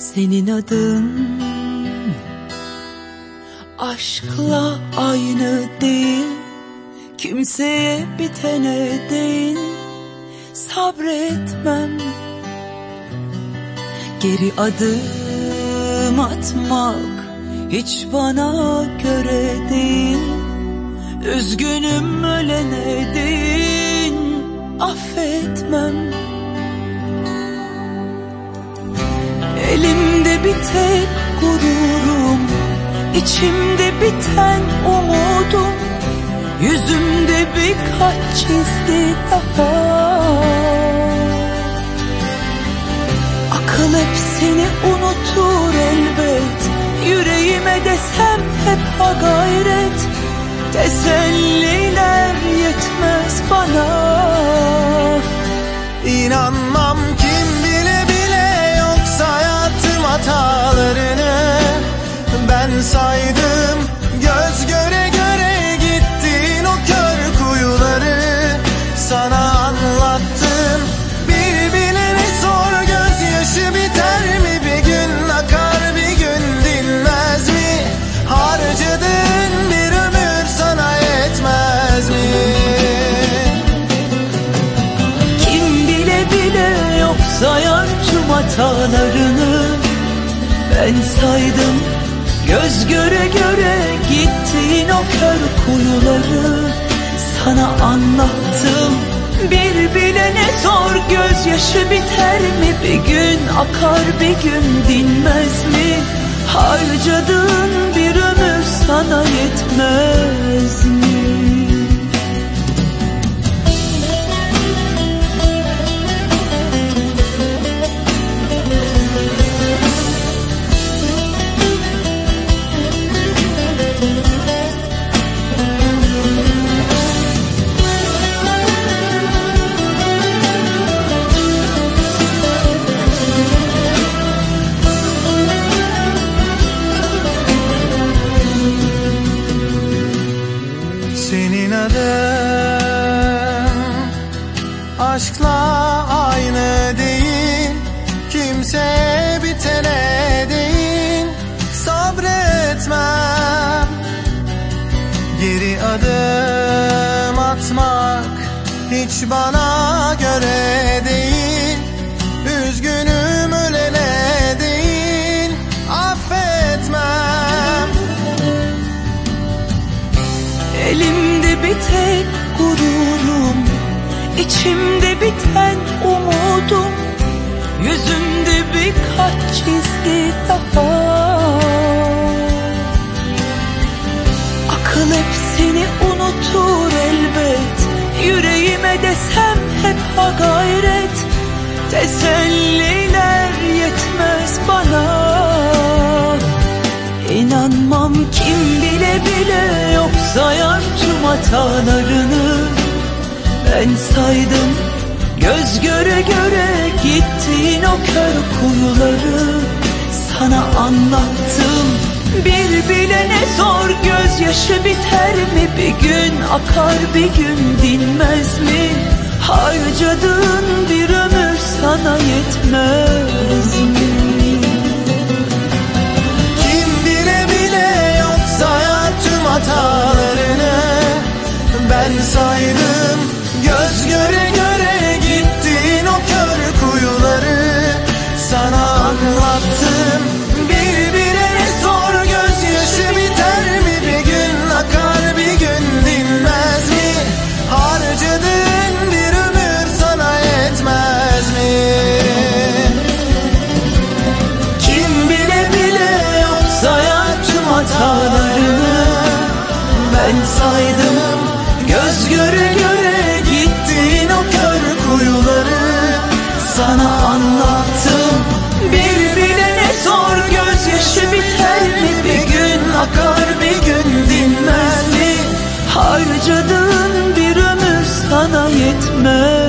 Senin adın aşkla aynı değil Kimseye bitene değil. Sabretmem Geri adım atmak hiç bana göre değil. Üzgünüm ölene değil affetmem Elimde bir tek gururum içimde biten umudum Yüzümde birkaç çizgi daha Akıl hep seni unutur elbet Yüreğime desem hep ha gayret Teselliler yetmez bana saydım. Göz göre göre gittin o kör kuyuları. Sana anlattım. Bir bilene sor gözyaşı biter mi? Bir gün akar bir gün dinmez mi? Harcadığın bir ömür sana yetmez mi? Kim bile bile yok sayar tüm hatalarını. Ben saydım göz göre göre gittiğin o kör kuyuları. Sana anlattım bir bilene sor gözyaşı biter mi? Bir gün akar bir gün dinmez mi? Harcadığın bir ömür sana yetmez hiç bana göre değil. Üzgünüm ölene değil. Affetmem. Elimde bir tek gururum içimde biten umudum Yüzümde birkaç çizgi daha. Akıl hep seni unutur elbet Yüreğime desem hep ha gayret Teselliler yetmez bana. İnanmam kim bile bile yok sayar tüm hatalarını. Ben saydım göz göre göre gittiğin o kör kuyuları. Sana anlattım ne zor gözyaşı biter mi? Bir gün akar bir gün dinmez mi? Harcadığın bir ömür sana yetmez mi? Kim bile bile yoksa tüm hatalarını Ben saydım Harcadığın bir ömür sana yetmez.